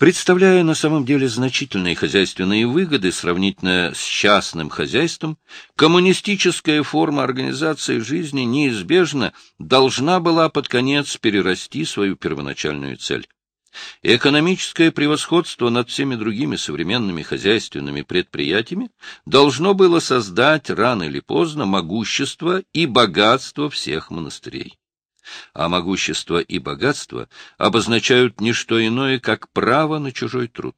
Представляя на самом деле значительные хозяйственные выгоды сравнительно с частным хозяйством, коммунистическая форма организации жизни неизбежно должна была под конец перерасти свою первоначальную цель. Экономическое превосходство над всеми другими современными хозяйственными предприятиями должно было создать рано или поздно могущество и богатство всех монастырей а могущество и богатство обозначают не что иное, как право на чужой труд.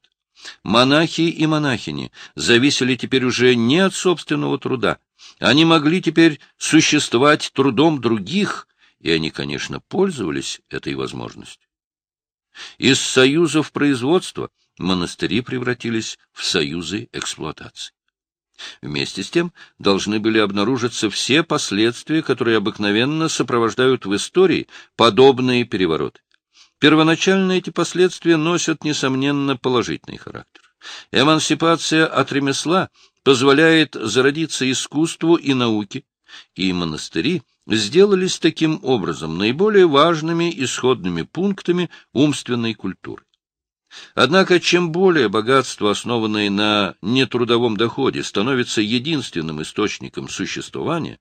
Монахи и монахини зависели теперь уже не от собственного труда. Они могли теперь существовать трудом других, и они, конечно, пользовались этой возможностью. Из союзов производства монастыри превратились в союзы эксплуатации. Вместе с тем должны были обнаружиться все последствия, которые обыкновенно сопровождают в истории подобные перевороты. Первоначально эти последствия носят, несомненно, положительный характер. Эмансипация от ремесла позволяет зародиться искусству и науке, и монастыри сделались таким образом наиболее важными исходными пунктами умственной культуры. Однако, чем более богатство, основанное на нетрудовом доходе, становится единственным источником существования,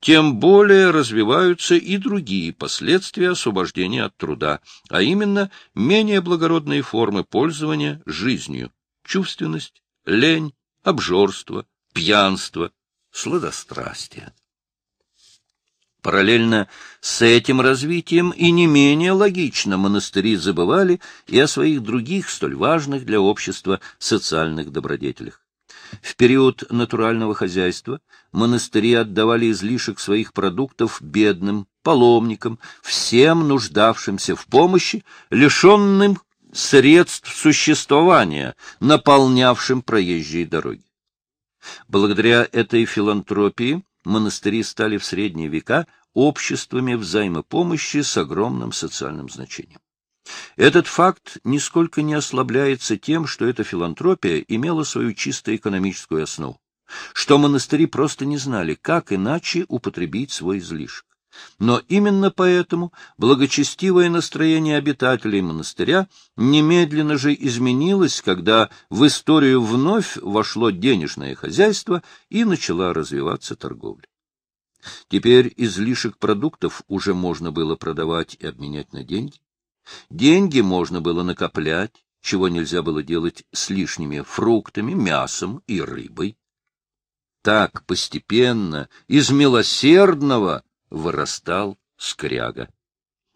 тем более развиваются и другие последствия освобождения от труда, а именно менее благородные формы пользования жизнью, чувственность, лень, обжорство, пьянство, сладострастие. Параллельно с этим развитием и не менее логично монастыри забывали и о своих других столь важных для общества социальных добродетелях. В период натурального хозяйства монастыри отдавали излишек своих продуктов бедным, паломникам, всем нуждавшимся в помощи, лишенным средств существования, наполнявшим проезжие дороги. Благодаря этой филантропии монастыри стали в средние века обществами взаимопомощи с огромным социальным значением. Этот факт нисколько не ослабляется тем, что эта филантропия имела свою чисто экономическую основу, что монастыри просто не знали, как иначе употребить свой излишек. Но именно поэтому благочестивое настроение обитателей монастыря немедленно же изменилось, когда в историю вновь вошло денежное хозяйство и начала развиваться торговля. Теперь излишек продуктов уже можно было продавать и обменять на деньги. Деньги можно было накоплять, чего нельзя было делать с лишними фруктами, мясом и рыбой. Так постепенно из милосердного вырастал скряга.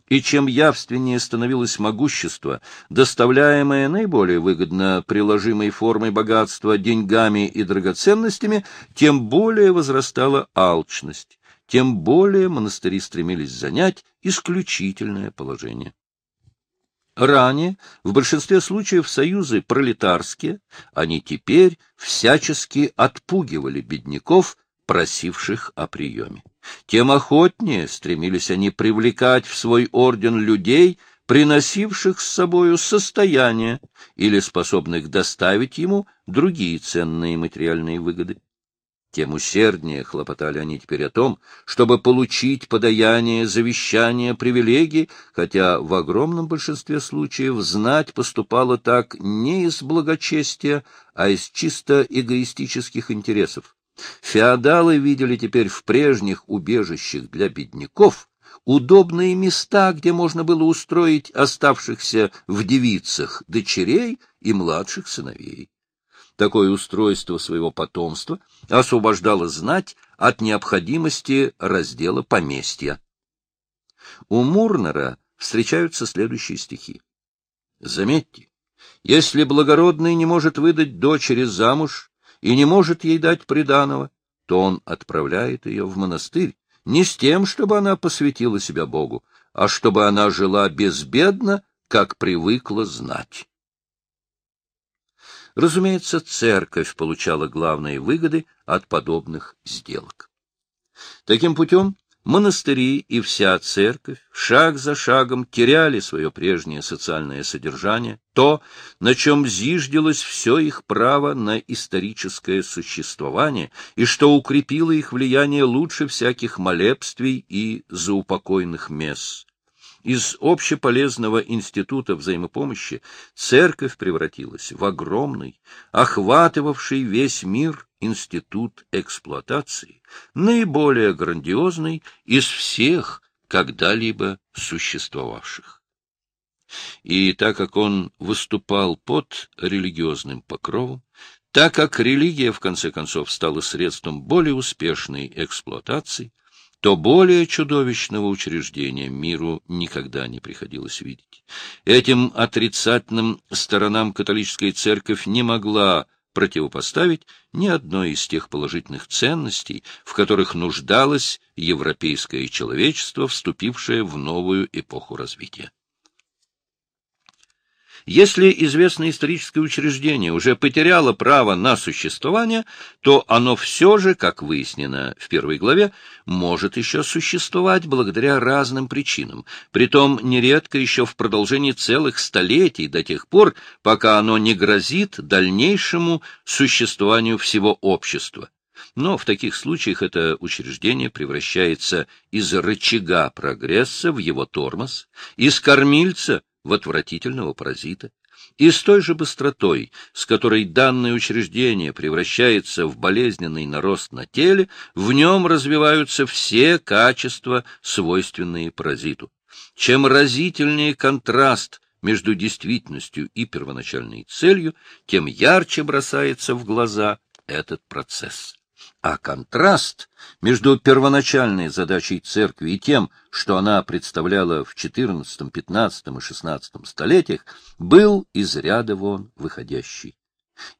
И чем явственнее становилось могущество, доставляемое наиболее выгодно приложимой формой богатства деньгами и драгоценностями, тем более возрастала алчность, тем более монастыри стремились занять исключительное положение. Ранее, в большинстве случаев, союзы пролетарские, они теперь всячески отпугивали бедняков, просивших о приеме. Тем охотнее стремились они привлекать в свой орден людей, приносивших с собою состояние или способных доставить ему другие ценные материальные выгоды. Тем усерднее хлопотали они теперь о том, чтобы получить подаяние, завещание, привилегии, хотя в огромном большинстве случаев знать поступало так не из благочестия, а из чисто эгоистических интересов. Феодалы видели теперь в прежних убежищах для бедняков удобные места, где можно было устроить оставшихся в девицах дочерей и младших сыновей. Такое устройство своего потомства освобождало знать от необходимости раздела поместья. У Мурнера встречаются следующие стихи. Заметьте, если благородный не может выдать дочери замуж, и не может ей дать приданого, то он отправляет ее в монастырь не с тем, чтобы она посвятила себя Богу, а чтобы она жила безбедно, как привыкла знать. Разумеется, церковь получала главные выгоды от подобных сделок. Таким путем Монастыри и вся церковь шаг за шагом теряли свое прежнее социальное содержание, то, на чем зиждилось все их право на историческое существование, и что укрепило их влияние лучше всяких молебствий и заупокойных месс. Из общеполезного института взаимопомощи церковь превратилась в огромный, охватывавший весь мир институт эксплуатации, наиболее грандиозный из всех когда-либо существовавших. И так как он выступал под религиозным покровом, так как религия, в конце концов, стала средством более успешной эксплуатации, то более чудовищного учреждения миру никогда не приходилось видеть. Этим отрицательным сторонам католическая церковь не могла противопоставить ни одной из тех положительных ценностей, в которых нуждалось европейское человечество, вступившее в новую эпоху развития. Если известное историческое учреждение уже потеряло право на существование, то оно все же, как выяснено в первой главе, может еще существовать благодаря разным причинам, притом нередко еще в продолжении целых столетий до тех пор, пока оно не грозит дальнейшему существованию всего общества. Но в таких случаях это учреждение превращается из рычага прогресса в его тормоз, из кормильца в отвратительного паразита. И с той же быстротой, с которой данное учреждение превращается в болезненный нарост на теле, в нем развиваются все качества, свойственные паразиту. Чем разительнее контраст между действительностью и первоначальной целью, тем ярче бросается в глаза этот процесс. А контраст между первоначальной задачей церкви и тем, что она представляла в XIV, XV и XVI столетиях, был из ряда вон выходящий.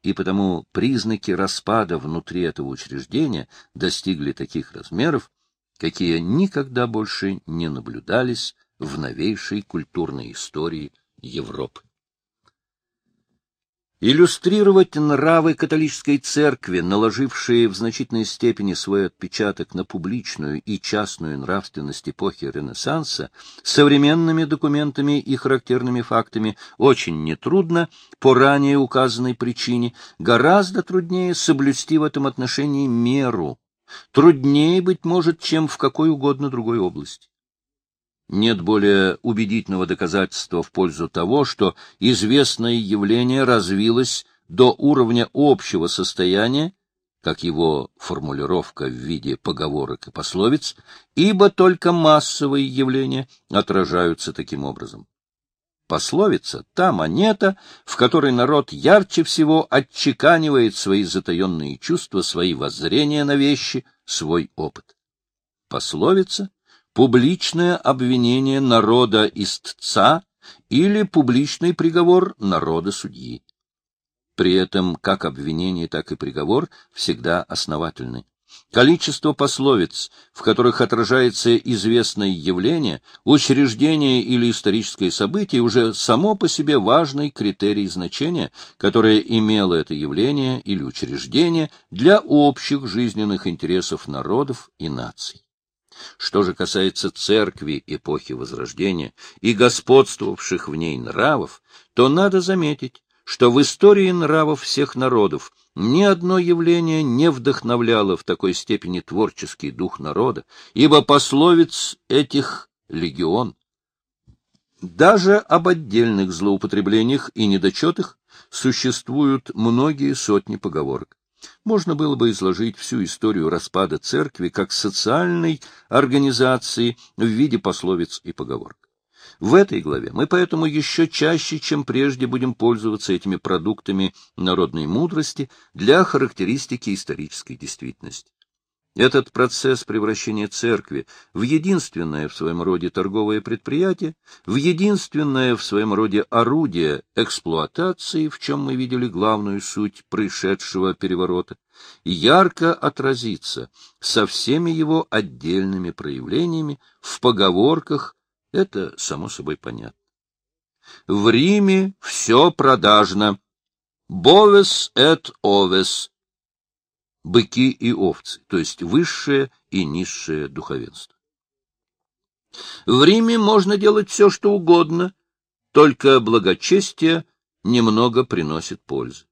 И потому признаки распада внутри этого учреждения достигли таких размеров, какие никогда больше не наблюдались в новейшей культурной истории Европы. Иллюстрировать нравы католической церкви, наложившие в значительной степени свой отпечаток на публичную и частную нравственность эпохи Ренессанса, современными документами и характерными фактами очень нетрудно по ранее указанной причине, гораздо труднее соблюсти в этом отношении меру, труднее, быть может, чем в какой угодно другой области. Нет более убедительного доказательства в пользу того, что известное явление развилось до уровня общего состояния, как его формулировка в виде поговорок и пословиц, ибо только массовые явления отражаются таким образом. Пословица — та монета, в которой народ ярче всего отчеканивает свои затаенные чувства, свои воззрения на вещи, свой опыт. Пословица — публичное обвинение народа истца или публичный приговор народа судьи. При этом как обвинение, так и приговор всегда основательны. Количество пословиц, в которых отражается известное явление, учреждение или историческое событие, уже само по себе важный критерий значения, которое имело это явление или учреждение для общих жизненных интересов народов и наций. Что же касается церкви эпохи Возрождения и господствовавших в ней нравов, то надо заметить, что в истории нравов всех народов ни одно явление не вдохновляло в такой степени творческий дух народа, ибо пословиц этих легион. Даже об отдельных злоупотреблениях и недочетах существуют многие сотни поговорок можно было бы изложить всю историю распада церкви как социальной организации в виде пословиц и поговорок. В этой главе мы поэтому еще чаще, чем прежде, будем пользоваться этими продуктами народной мудрости для характеристики исторической действительности. Этот процесс превращения церкви в единственное в своем роде торговое предприятие, в единственное в своем роде орудие эксплуатации, в чем мы видели главную суть происшедшего переворота, ярко отразится со всеми его отдельными проявлениями в поговорках, это само собой понятно. В Риме все продажно. Бовес et овес быки и овцы, то есть высшее и низшее духовенство. В Риме можно делать все, что угодно, только благочестие немного приносит пользы.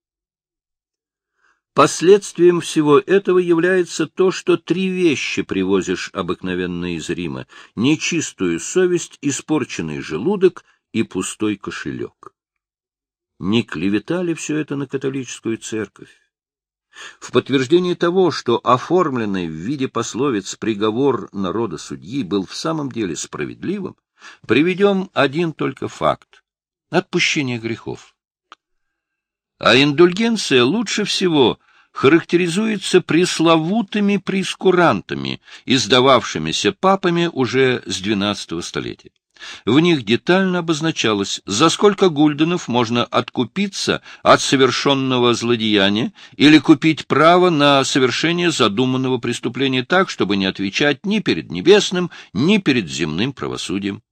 Последствием всего этого является то, что три вещи привозишь обыкновенно из Рима — нечистую совесть, испорченный желудок и пустой кошелек. Не клеветали все это на католическую церковь? В подтверждение того, что оформленный в виде пословиц приговор народа судьи был в самом деле справедливым, приведем один только факт — отпущение грехов. А индульгенция лучше всего характеризуется пресловутыми прескурантами, издававшимися папами уже с XII столетия. В них детально обозначалось, за сколько гульденов можно откупиться от совершенного злодеяния или купить право на совершение задуманного преступления так, чтобы не отвечать ни перед небесным, ни перед земным правосудием.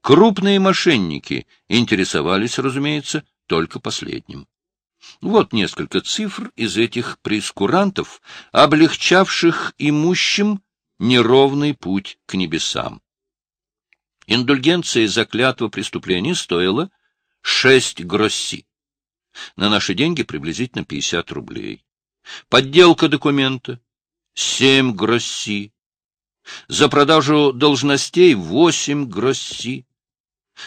Крупные мошенники интересовались, разумеется, только последним. Вот несколько цифр из этих прескурантов, облегчавших имущим неровный путь к небесам. Индульгенция за клятву преступления стоила 6 гросси. На наши деньги приблизительно 50 рублей. Подделка документа — 7 гросси. За продажу должностей — 8 гросси.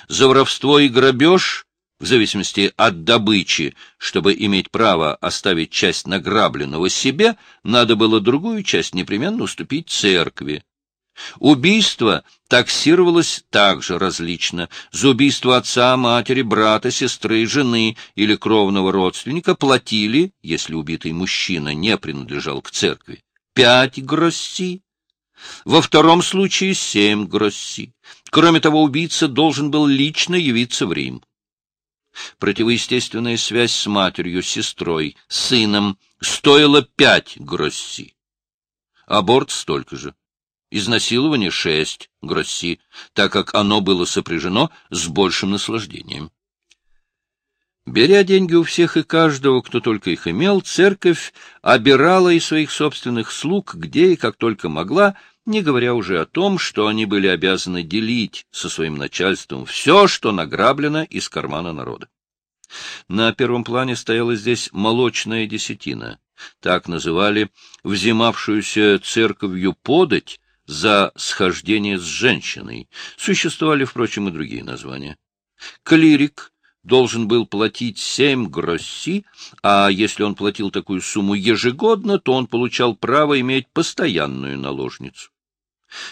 За воровство и грабеж в зависимости от добычи, чтобы иметь право оставить часть награбленного себе, надо было другую часть непременно уступить церкви. Убийство таксировалось также различно. За убийство отца, матери, брата, сестры, жены или кровного родственника платили, если убитый мужчина не принадлежал к церкви, пять гросси. Во втором случае семь гросси. Кроме того, убийца должен был лично явиться в Рим. Противоестественная связь с матерью, сестрой, сыном стоила пять гросси. Аборт столько же. Изнасилование — шесть гросси, так как оно было сопряжено с большим наслаждением. Беря деньги у всех и каждого, кто только их имел, церковь обирала и своих собственных слуг, где и как только могла, не говоря уже о том, что они были обязаны делить со своим начальством все, что награблено из кармана народа. На первом плане стояла здесь молочная десятина, так называли взимавшуюся церковью подать за схождение с женщиной. Существовали, впрочем, и другие названия. Клирик должен был платить семь гросси, а если он платил такую сумму ежегодно, то он получал право иметь постоянную наложницу.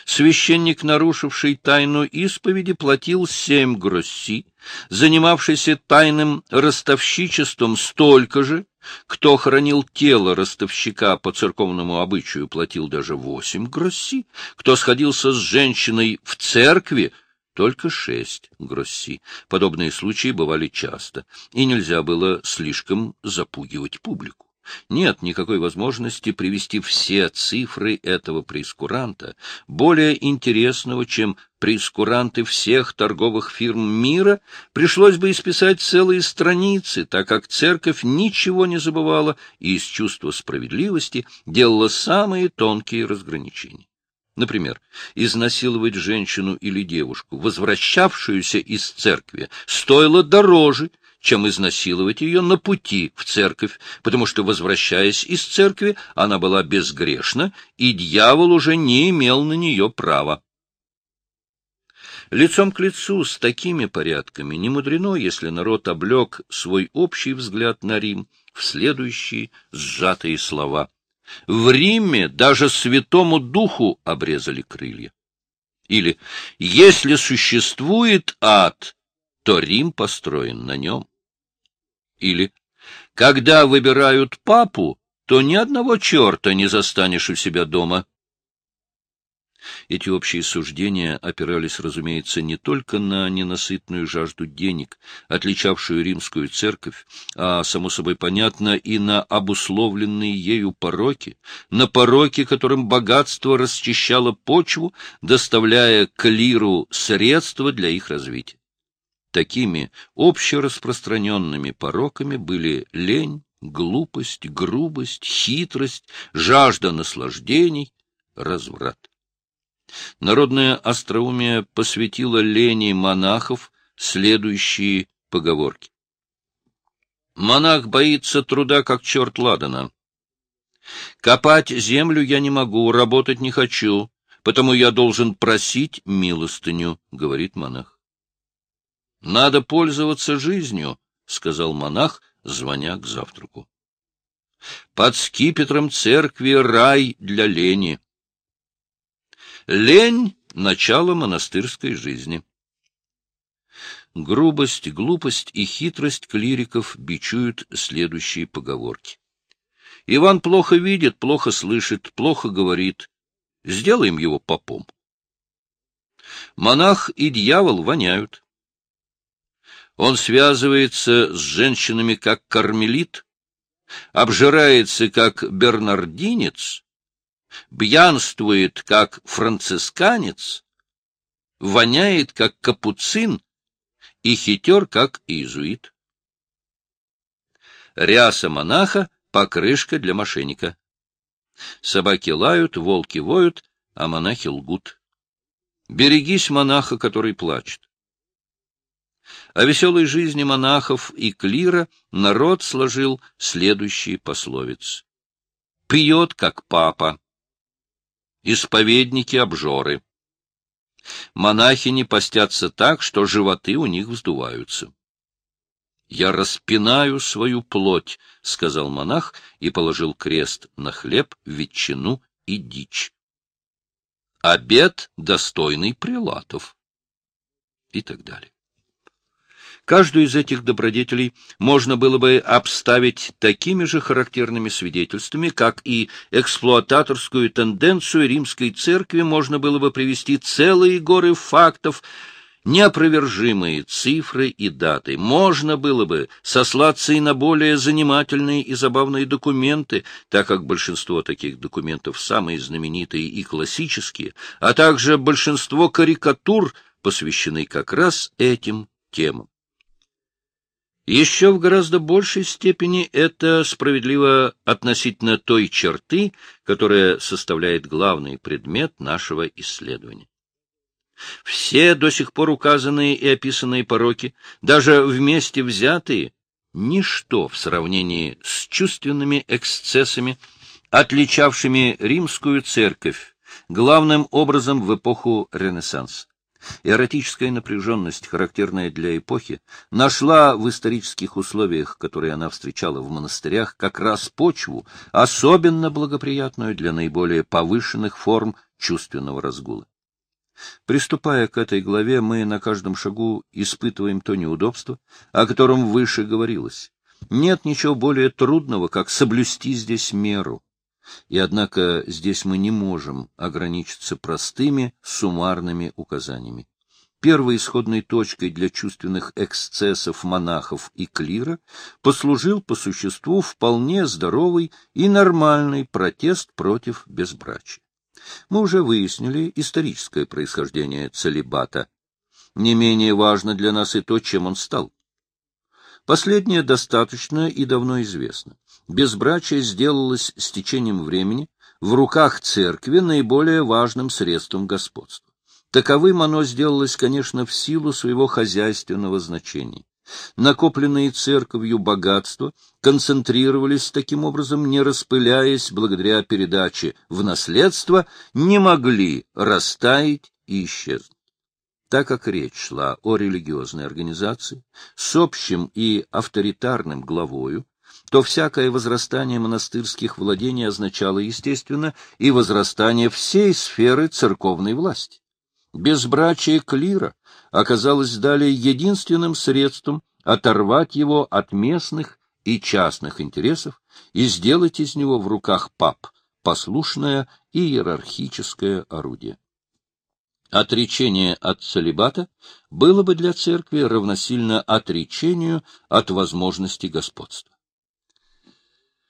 Священник, нарушивший тайну исповеди, платил семь гросси, занимавшийся тайным ростовщичеством столько же, кто хранил тело ростовщика по церковному обычаю, платил даже восемь гросси, кто сходился с женщиной в церкви, только шесть гросси. Подобные случаи бывали часто, и нельзя было слишком запугивать публику. Нет никакой возможности привести все цифры этого прескуранта, более интересного, чем прескуранты всех торговых фирм мира, пришлось бы исписать целые страницы, так как церковь ничего не забывала и из чувства справедливости делала самые тонкие разграничения. Например, изнасиловать женщину или девушку, возвращавшуюся из церкви, стоило дороже, чем изнасиловать ее на пути в церковь, потому что, возвращаясь из церкви, она была безгрешна, и дьявол уже не имел на нее права. Лицом к лицу с такими порядками не мудрено, если народ облег свой общий взгляд на Рим в следующие сжатые слова. В Риме даже святому духу обрезали крылья. Или «Если существует ад, то Рим построен на нем». Или «Когда выбирают папу, то ни одного черта не застанешь у себя дома». Эти общие суждения опирались, разумеется, не только на ненасытную жажду денег, отличавшую римскую церковь, а, само собой понятно, и на обусловленные ею пороки, на пороки, которым богатство расчищало почву, доставляя клиру средства для их развития. Такими общераспространенными пороками были лень, глупость, грубость, хитрость, жажда наслаждений, разврат. Народное остроумие посвятило лени монахов следующие поговорки. Монах боится труда, как черт ладана. Копать землю я не могу, работать не хочу, потому я должен просить милостыню, — говорит монах. — Надо пользоваться жизнью, — сказал монах, звоня к завтраку. Под скипетром церкви рай для лени. Лень — начало монастырской жизни. Грубость, глупость и хитрость клириков бичуют следующие поговорки. Иван плохо видит, плохо слышит, плохо говорит. Сделаем его попом. Монах и дьявол воняют. Он связывается с женщинами как кармелит, обжирается как бернардинец, бьянствует как францисканец, воняет как капуцин и хитер как иезуит. Ряса монаха — покрышка для мошенника. Собаки лают, волки воют, а монахи лгут. Берегись монаха, который плачет. О веселой жизни монахов и клира народ сложил следующие пословицы. Пьет, как папа. Исповедники обжоры. Монахини постятся так, что животы у них вздуваются. «Я распинаю свою плоть», — сказал монах и положил крест на хлеб, ветчину и дичь. «Обед, достойный прилатов» и так далее. Каждую из этих добродетелей можно было бы обставить такими же характерными свидетельствами, как и эксплуататорскую тенденцию римской церкви можно было бы привести целые горы фактов, неопровержимые цифры и даты. Можно было бы сослаться и на более занимательные и забавные документы, так как большинство таких документов самые знаменитые и классические, а также большинство карикатур посвящены как раз этим темам. Еще в гораздо большей степени это справедливо относительно той черты, которая составляет главный предмет нашего исследования. Все до сих пор указанные и описанные пороки, даже вместе взятые, ничто в сравнении с чувственными эксцессами, отличавшими римскую церковь, главным образом в эпоху Ренессанса. Эротическая напряженность, характерная для эпохи, нашла в исторических условиях, которые она встречала в монастырях, как раз почву, особенно благоприятную для наиболее повышенных форм чувственного разгула. Приступая к этой главе, мы на каждом шагу испытываем то неудобство, о котором выше говорилось. Нет ничего более трудного, как соблюсти здесь меру. И однако здесь мы не можем ограничиться простыми суммарными указаниями. Первой исходной точкой для чувственных эксцессов монахов и клира послужил по существу вполне здоровый и нормальный протест против безбрачия. Мы уже выяснили историческое происхождение целебата. Не менее важно для нас и то, чем он стал. Последнее достаточно и давно известно безбрачие сделалось с течением времени в руках церкви наиболее важным средством господства. Таковым оно сделалось, конечно, в силу своего хозяйственного значения. Накопленные церковью богатства концентрировались таким образом, не распыляясь благодаря передаче в наследство, не могли растаять и исчезнуть. Так как речь шла о религиозной организации с общим и авторитарным главою, то всякое возрастание монастырских владений означало, естественно, и возрастание всей сферы церковной власти. Безбрачие клира оказалось далее единственным средством оторвать его от местных и частных интересов и сделать из него в руках пап послушное и иерархическое орудие. Отречение от целебата было бы для церкви равносильно отречению от возможности господства.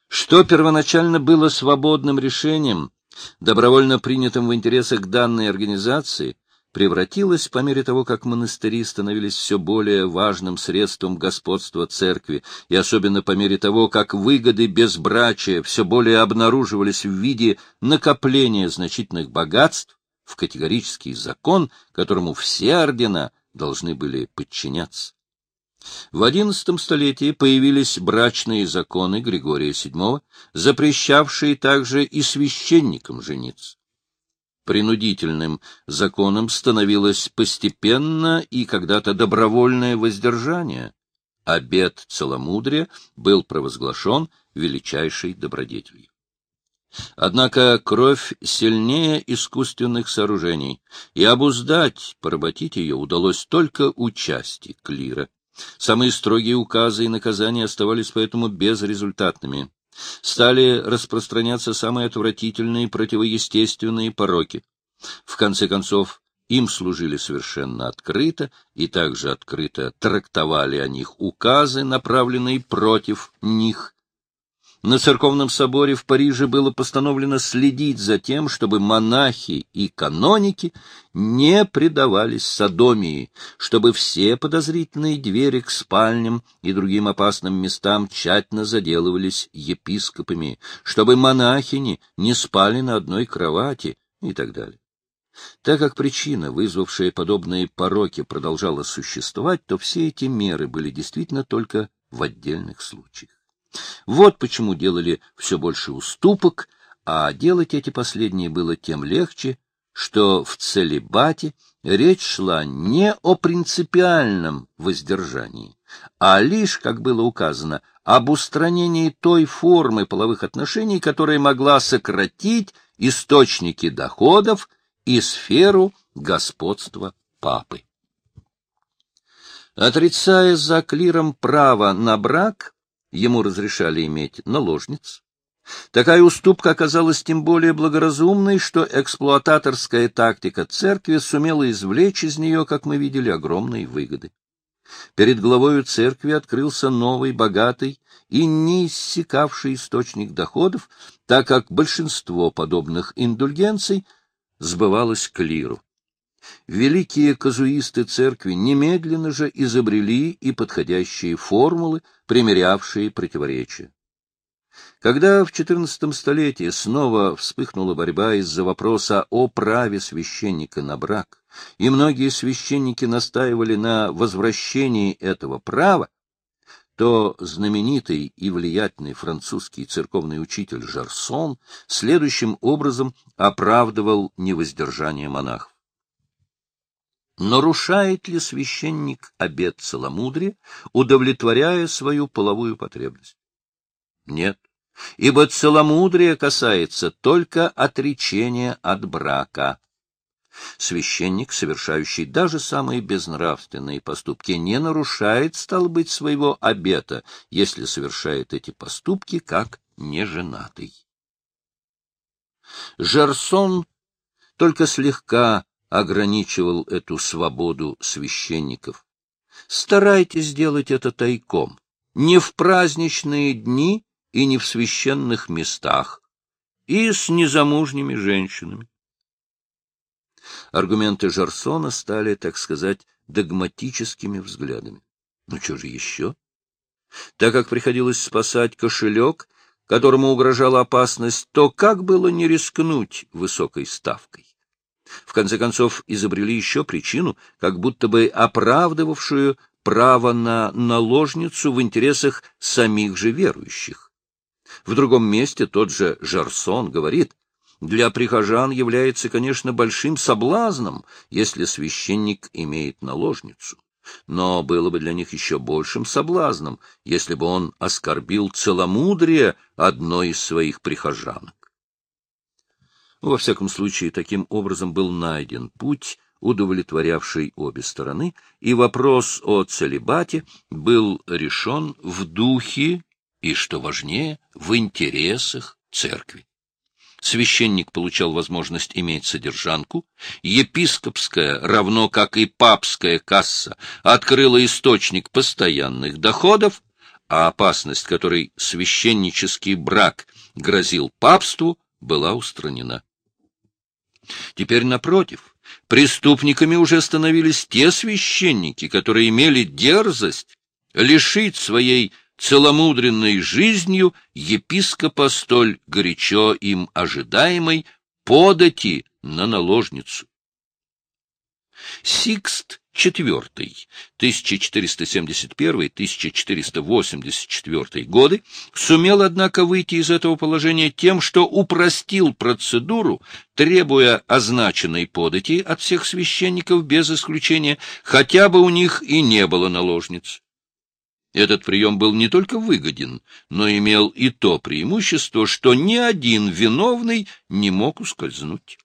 Что первоначально было свободным решением, добровольно принятым в интересах данной организации, превратилось по мере того, как монастыри становились все более важным средством господства церкви, и особенно по мере того, как выгоды безбрачия все более обнаруживались в виде накопления значительных богатств, в категорический закон, которому все ордена должны были подчиняться. В XI столетии появились брачные законы Григория VII, запрещавшие также и священникам жениться. Принудительным законом становилось постепенно и когда-то добровольное воздержание. Обет целомудрия был провозглашен величайшей добродетелью. Однако кровь сильнее искусственных сооружений, и обуздать, поработить ее удалось только у части клира. Самые строгие указы и наказания оставались поэтому безрезультатными. Стали распространяться самые отвратительные противоестественные пороки. В конце концов, им служили совершенно открыто, и также открыто трактовали о них указы, направленные против них – на церковном соборе в Париже было постановлено следить за тем, чтобы монахи и каноники не предавались садомии, чтобы все подозрительные двери к спальням и другим опасным местам тщательно заделывались епископами, чтобы монахини не спали на одной кровати и так далее. Так как причина, вызвавшая подобные пороки, продолжала существовать, то все эти меры были действительно только в отдельных случаях. Вот почему делали все больше уступок, а делать эти последние было тем легче, что в целебате речь шла не о принципиальном воздержании, а лишь, как было указано, об устранении той формы половых отношений, которая могла сократить источники доходов и сферу господства папы. Отрицая за клиром право на брак, ему разрешали иметь наложниц. Такая уступка оказалась тем более благоразумной, что эксплуататорская тактика церкви сумела извлечь из нее, как мы видели, огромные выгоды. Перед главою церкви открылся новый, богатый и неиссякавший источник доходов, так как большинство подобных индульгенций сбывалось клиру. Великие казуисты церкви немедленно же изобрели и подходящие формулы, примерявшие противоречия. Когда в XIV столетии снова вспыхнула борьба из-за вопроса о праве священника на брак, и многие священники настаивали на возвращении этого права, то знаменитый и влиятельный французский церковный учитель Жарсон следующим образом оправдывал невоздержание монахов. Нарушает ли священник обет целомудрия, удовлетворяя свою половую потребность? Нет, ибо целомудрие касается только отречения от брака. Священник, совершающий даже самые безнравственные поступки, не нарушает, стал быть, своего обета, если совершает эти поступки как неженатый. Жерсон только слегка ограничивал эту свободу священников. Старайтесь сделать это тайком, не в праздничные дни и не в священных местах, и с незамужними женщинами. Аргументы Жарсона стали, так сказать, догматическими взглядами. Ну что же еще? Так как приходилось спасать кошелек, которому угрожала опасность, то как было не рискнуть высокой ставкой? В конце концов, изобрели еще причину, как будто бы оправдывавшую право на наложницу в интересах самих же верующих. В другом месте тот же Жарсон говорит, для прихожан является, конечно, большим соблазном, если священник имеет наложницу. Но было бы для них еще большим соблазном, если бы он оскорбил целомудрие одной из своих прихожанок. Во всяком случае, таким образом был найден путь, удовлетворявший обе стороны, и вопрос о целебате был решен в духе и, что важнее, в интересах церкви. Священник получал возможность иметь содержанку, епископская, равно как и папская касса, открыла источник постоянных доходов, а опасность, которой священнический брак грозил папству, была устранена. Теперь, напротив, преступниками уже становились те священники, которые имели дерзость лишить своей целомудренной жизнью епископа столь горячо им ожидаемой подати на наложницу. Сикст IV, 1471-1484 годы, сумел, однако, выйти из этого положения тем, что упростил процедуру, требуя означенной подати от всех священников без исключения, хотя бы у них и не было наложниц. Этот прием был не только выгоден, но имел и то преимущество, что ни один виновный не мог ускользнуть.